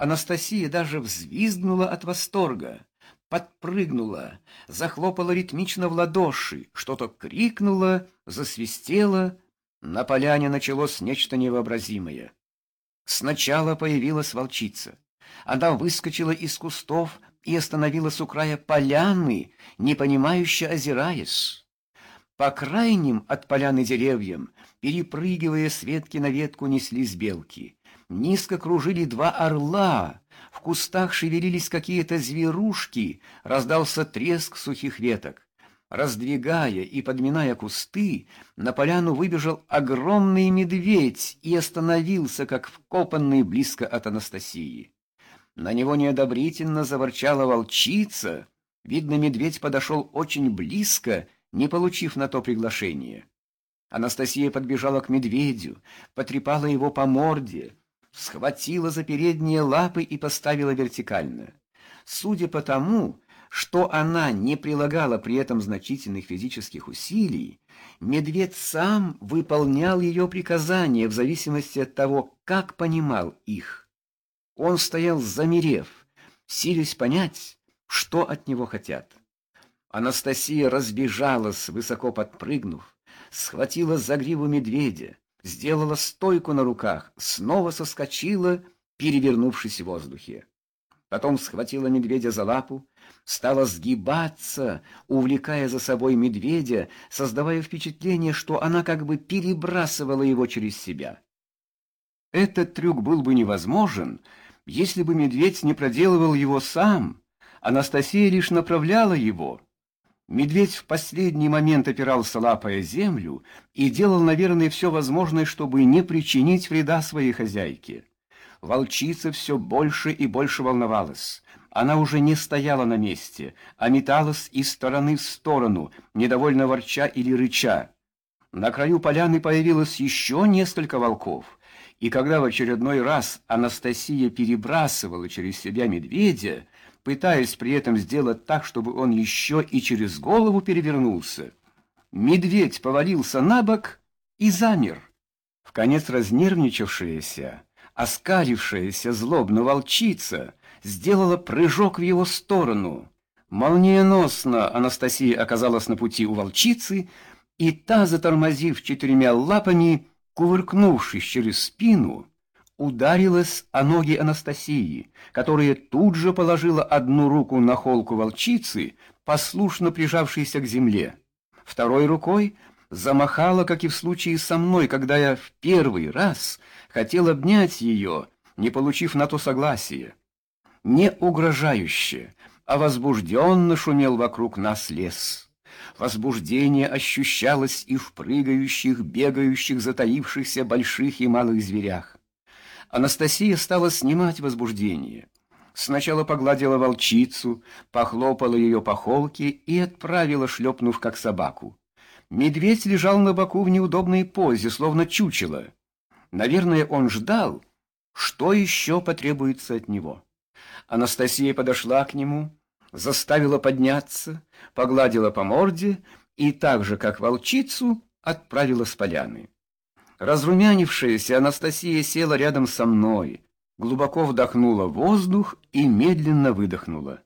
Анастасия даже взвизгнула от восторга, подпрыгнула, захлопала ритмично в ладоши, что-то крикнула, засвистела. На поляне началось нечто невообразимое. Сначала появилась волчица. Она выскочила из кустов и остановилась у края поляны, непонимающе озираясь. По крайним от поляны деревьям, перепрыгивая с ветки на ветку, неслись белки. Низко кружили два орла, в кустах шевелились какие-то зверушки, раздался треск сухих веток. Раздвигая и подминая кусты, на поляну выбежал огромный медведь и остановился, как вкопанный близко от Анастасии. На него неодобрительно заворчала волчица. Видно, медведь подошел очень близко, не получив на то приглашение. Анастасия подбежала к медведю, потрепала его по морде, схватила за передние лапы и поставила вертикально. Судя по тому, что она не прилагала при этом значительных физических усилий, медведь сам выполнял ее приказания в зависимости от того, как понимал их. Он стоял замерев, силясь понять, что от него хотят. Анастасия разбежалась, высоко подпрыгнув, схватила за гриву медведя, сделала стойку на руках, снова соскочила, перевернувшись в воздухе. Потом схватила медведя за лапу, стала сгибаться, увлекая за собой медведя, создавая впечатление, что она как бы перебрасывала его через себя. Этот трюк был бы невозможен, если бы медведь не проделывал его сам. Анастасия лишь направляла его. Медведь в последний момент опирался лапой о землю и делал, наверное, все возможное, чтобы не причинить вреда своей хозяйке. Волчица все больше и больше волновалась. Она уже не стояла на месте, а металась из стороны в сторону, недовольно ворча или рыча. На краю поляны появилось еще несколько волков, и когда в очередной раз Анастасия перебрасывала через себя медведя, пытаясь при этом сделать так, чтобы он еще и через голову перевернулся. Медведь повалился на бок и замер. В конец разнервничавшаяся, оскалившаяся злобно волчица сделала прыжок в его сторону. Молниеносно Анастасия оказалась на пути у волчицы, и та, затормозив четырьмя лапами, кувыркнувшись через спину, ударилась о ноги Анастасии, которая тут же положила одну руку на холку волчицы, послушно прижавшейся к земле. Второй рукой замахала, как и в случае со мной, когда я в первый раз хотел обнять ее, не получив на то согласия. Не угрожающе, а возбужденно шумел вокруг нас лес. Возбуждение ощущалось и в прыгающих, бегающих, затаившихся больших и малых зверях. Анастасия стала снимать возбуждение. Сначала погладила волчицу, похлопала ее по холке и отправила, шлепнув как собаку. Медведь лежал на боку в неудобной позе, словно чучело. Наверное, он ждал, что еще потребуется от него. Анастасия подошла к нему, заставила подняться, погладила по морде и так же, как волчицу, отправила с поляны. Разрумянившаяся Анастасия села рядом со мной, глубоко вдохнула воздух и медленно выдохнула.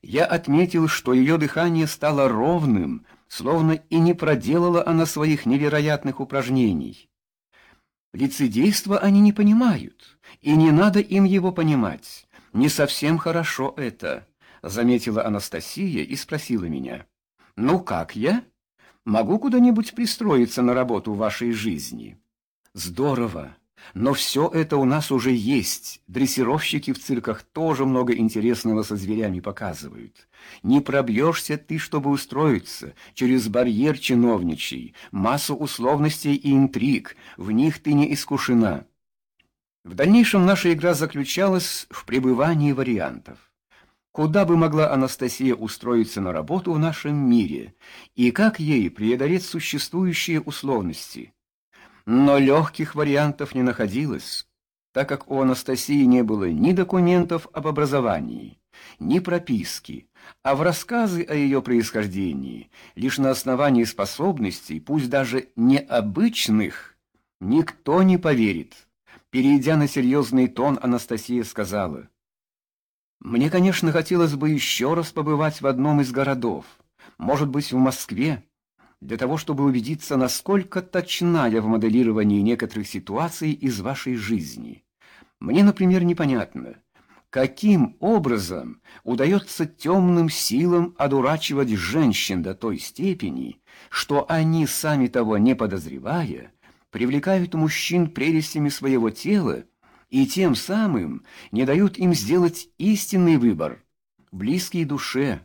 Я отметил, что ее дыхание стало ровным, словно и не проделала она своих невероятных упражнений. Лицедейство они не понимают, и не надо им его понимать. Не совсем хорошо это, заметила Анастасия и спросила меня. Ну как я? Могу куда-нибудь пристроиться на работу в вашей жизни? Здорово. Но все это у нас уже есть. Дрессировщики в цирках тоже много интересного со зверями показывают. Не пробьешься ты, чтобы устроиться, через барьер чиновничий, массу условностей и интриг, в них ты не искушена. В дальнейшем наша игра заключалась в пребывании вариантов. Куда бы могла Анастасия устроиться на работу в нашем мире, и как ей преодолеть существующие условности? Но легких вариантов не находилось, так как у Анастасии не было ни документов об образовании, ни прописки, а в рассказы о ее происхождении лишь на основании способностей, пусть даже необычных, никто не поверит. Перейдя на серьезный тон, Анастасия сказала, «Мне, конечно, хотелось бы еще раз побывать в одном из городов, может быть, в Москве, для того, чтобы убедиться, насколько точна я в моделировании некоторых ситуаций из вашей жизни. Мне, например, непонятно, каким образом удается темным силам одурачивать женщин до той степени, что они, сами того не подозревая, привлекают мужчин прелестями своего тела и тем самым не дают им сделать истинный выбор, близкий душе,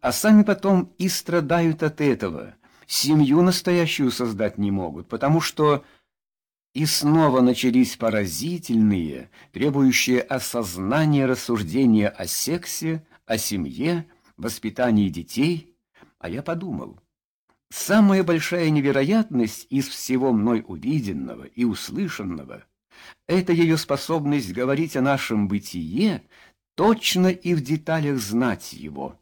а сами потом и страдают от этого, семью настоящую создать не могут, потому что и снова начались поразительные, требующие осознания рассуждения о сексе, о семье, воспитании детей. А я подумал, самая большая невероятность из всего мной увиденного и услышанного — это ее способность говорить о нашем бытие, точно и в деталях знать его.